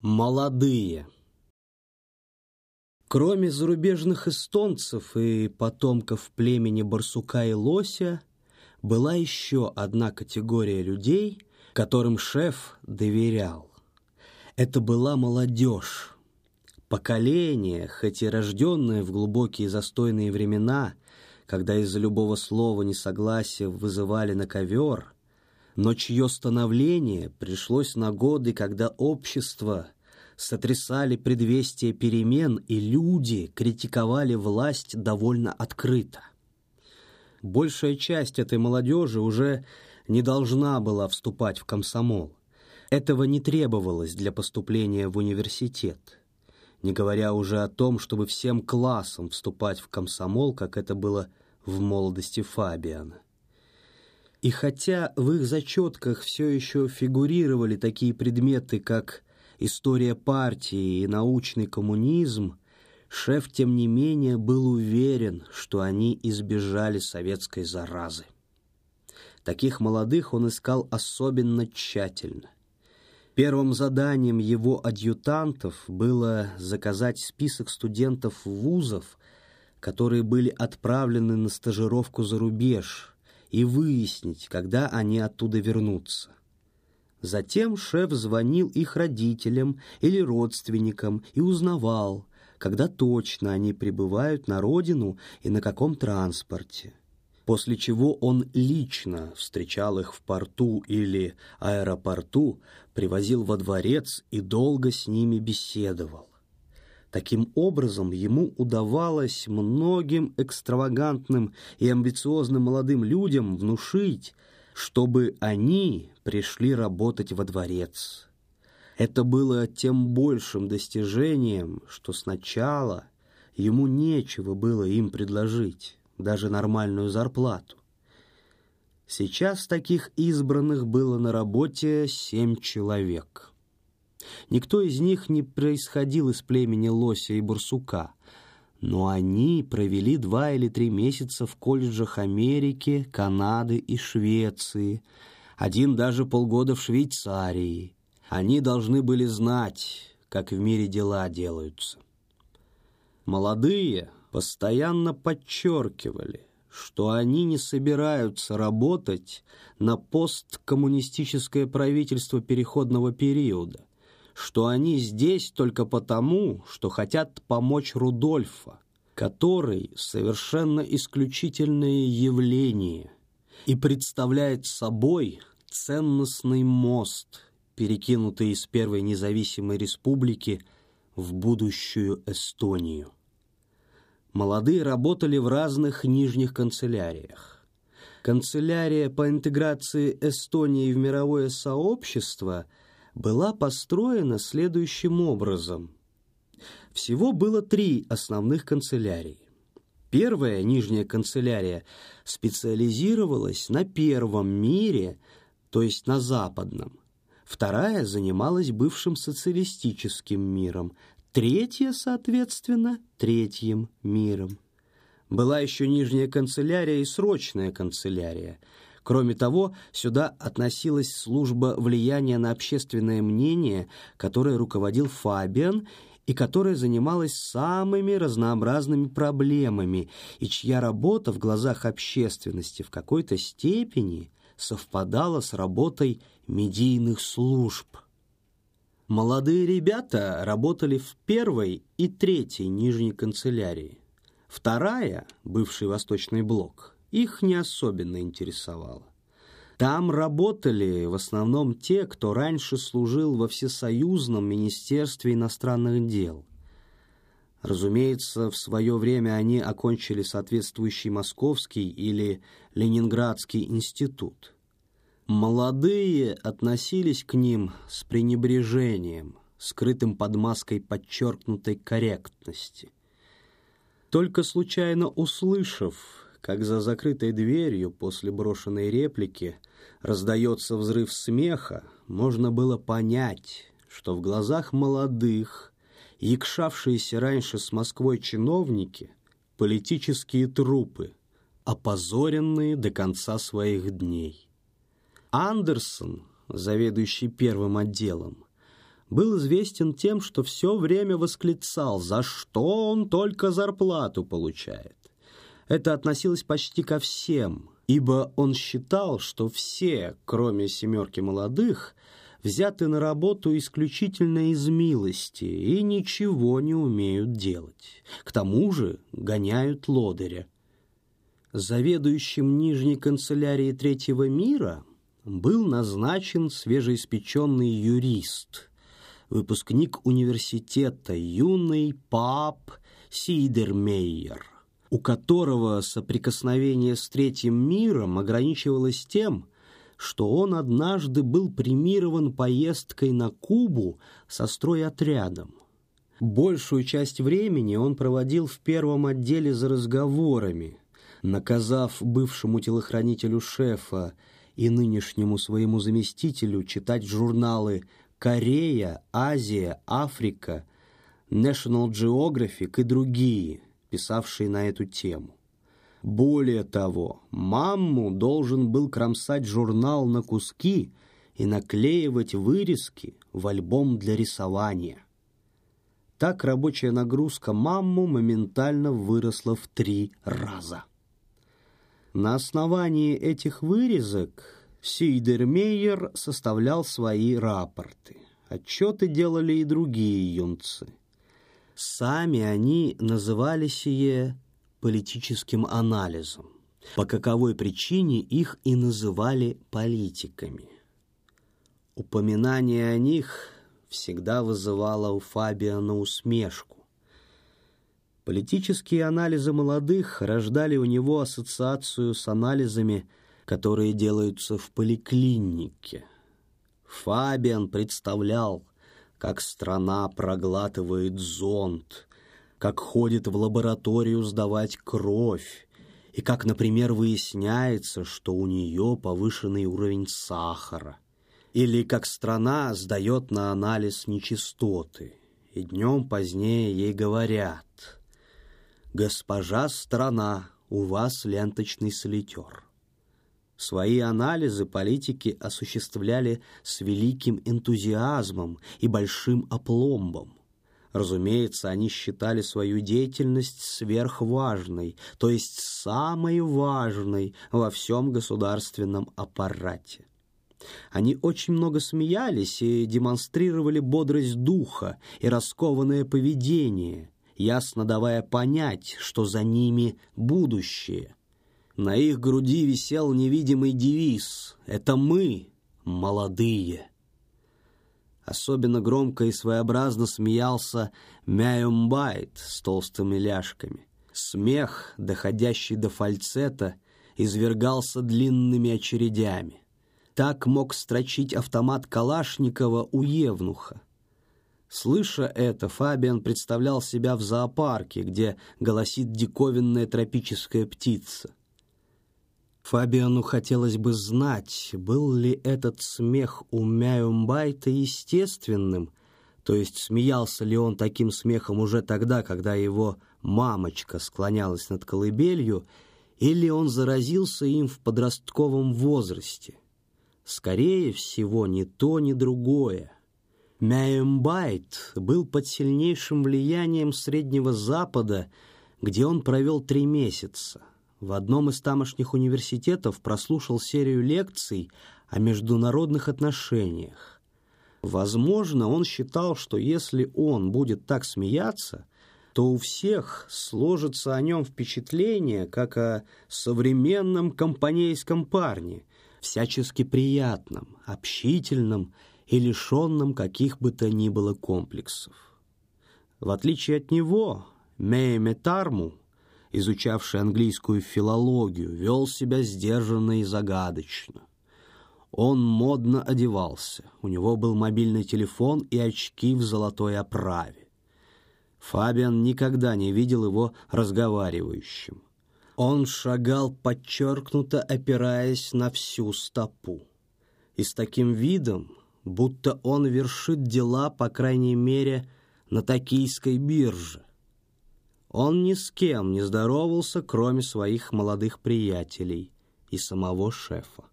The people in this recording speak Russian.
Молодые. Кроме зарубежных эстонцев и потомков племени барсука и лося, была еще одна категория людей, которым шеф доверял. Это была молодежь. Поколение, хоть и рожденное в глубокие застойные времена, когда из-за любого слова несогласия вызывали на ковер – но чье становление пришлось на годы, когда общество сотрясали предвестия перемен, и люди критиковали власть довольно открыто. Большая часть этой молодежи уже не должна была вступать в комсомол. Этого не требовалось для поступления в университет, не говоря уже о том, чтобы всем классам вступать в комсомол, как это было в молодости Фабиана. И хотя в их зачетках все еще фигурировали такие предметы, как история партии и научный коммунизм, шеф, тем не менее, был уверен, что они избежали советской заразы. Таких молодых он искал особенно тщательно. Первым заданием его адъютантов было заказать список студентов вузов, которые были отправлены на стажировку за рубеж – и выяснить, когда они оттуда вернутся. Затем шеф звонил их родителям или родственникам и узнавал, когда точно они прибывают на родину и на каком транспорте. После чего он лично встречал их в порту или аэропорту, привозил во дворец и долго с ними беседовал. Таким образом, ему удавалось многим экстравагантным и амбициозным молодым людям внушить, чтобы они пришли работать во дворец. Это было тем большим достижением, что сначала ему нечего было им предложить, даже нормальную зарплату. Сейчас таких избранных было на работе семь человек. Никто из них не происходил из племени лося и барсука, но они провели два или три месяца в колледжах Америки, Канады и Швеции, один даже полгода в Швейцарии. Они должны были знать, как в мире дела делаются. Молодые постоянно подчеркивали, что они не собираются работать на посткоммунистическое правительство переходного периода, что они здесь только потому, что хотят помочь Рудольфа, который совершенно исключительное явление и представляет собой ценностный мост, перекинутый из первой независимой республики в будущую Эстонию. Молодые работали в разных нижних канцеляриях. Канцелярия по интеграции Эстонии в мировое сообщество – была построена следующим образом. Всего было три основных канцелярии. Первая, нижняя канцелярия, специализировалась на первом мире, то есть на западном. Вторая занималась бывшим социалистическим миром. Третья, соответственно, третьим миром. Была еще нижняя канцелярия и срочная канцелярия – Кроме того, сюда относилась служба влияния на общественное мнение, которой руководил Фабиан и которая занималась самыми разнообразными проблемами и чья работа в глазах общественности в какой-то степени совпадала с работой медийных служб. Молодые ребята работали в первой и третьей нижней канцелярии. Вторая, бывший Восточный блок, их не особенно интересовало. Там работали в основном те, кто раньше служил во Всесоюзном Министерстве иностранных дел. Разумеется, в свое время они окончили соответствующий Московский или Ленинградский институт. Молодые относились к ним с пренебрежением, скрытым под маской подчеркнутой корректности. Только случайно услышав, как за закрытой дверью после брошенной реплики раздается взрыв смеха, можно было понять, что в глазах молодых, якшавшиеся раньше с Москвой чиновники, политические трупы, опозоренные до конца своих дней. Андерсон, заведующий первым отделом, был известен тем, что все время восклицал, за что он только зарплату получает. Это относилось почти ко всем, ибо он считал, что все, кроме семерки молодых, взяты на работу исключительно из милости и ничего не умеют делать. К тому же гоняют лодыря. Заведующим Нижней канцелярии Третьего мира был назначен свежеиспеченный юрист, выпускник университета, юный пап Сидермейер, у которого соприкосновение с Третьим миром ограничивалось тем, что он однажды был премирован поездкой на Кубу со стройотрядом. Большую часть времени он проводил в первом отделе за разговорами, наказав бывшему телохранителю шефа и нынешнему своему заместителю читать журналы «Корея», «Азия», «Африка», «National Geographic» и другие, писавшие на эту тему. Более того, мамму должен был кромсать журнал на куски и наклеивать вырезки в альбом для рисования. Так рабочая нагрузка мамму моментально выросла в три раза. На основании этих вырезок Сейдермейер составлял свои рапорты. Отчеты делали и другие юнцы. Сами они называли сие политическим анализом, по каковой причине их и называли политиками. Упоминание о них всегда вызывало у Фабиана усмешку. Политические анализы молодых рождали у него ассоциацию с анализами, которые делаются в поликлинике. Фабиан представлял, как страна проглатывает зонд – как ходит в лабораторию сдавать кровь, и как, например, выясняется, что у нее повышенный уровень сахара, или как страна сдает на анализ нечистоты, и днем позднее ей говорят «Госпожа страна, у вас ленточный солитер». Свои анализы политики осуществляли с великим энтузиазмом и большим опломбом. Разумеется, они считали свою деятельность сверхважной, то есть самой важной во всем государственном аппарате. Они очень много смеялись и демонстрировали бодрость духа и раскованное поведение, ясно давая понять, что за ними будущее. На их груди висел невидимый девиз «Это мы, молодые». Особенно громко и своеобразно смеялся Мяюмбайт с толстыми ляжками. Смех, доходящий до фальцета, извергался длинными очередями. Так мог строчить автомат Калашникова у Евнуха. Слыша это, Фабиан представлял себя в зоопарке, где голосит диковинная тропическая птица. Фабиану хотелось бы знать, был ли этот смех у Мяюмбайта естественным, то есть смеялся ли он таким смехом уже тогда, когда его мамочка склонялась над колыбелью, или он заразился им в подростковом возрасте. Скорее всего, ни то, ни другое. Мяюмбайт был под сильнейшим влиянием Среднего Запада, где он провел три месяца в одном из тамошних университетов прослушал серию лекций о международных отношениях. Возможно, он считал, что если он будет так смеяться, то у всех сложится о нем впечатление, как о современном компанейском парне, всячески приятном, общительном и лишенном каких бы то ни было комплексов. В отличие от него, Мейме Тарму изучавший английскую филологию, вел себя сдержанно и загадочно. Он модно одевался, у него был мобильный телефон и очки в золотой оправе. Фабиан никогда не видел его разговаривающим. Он шагал подчеркнуто, опираясь на всю стопу. И с таким видом, будто он вершит дела, по крайней мере, на токийской бирже. Он ни с кем не здоровался, кроме своих молодых приятелей и самого шефа.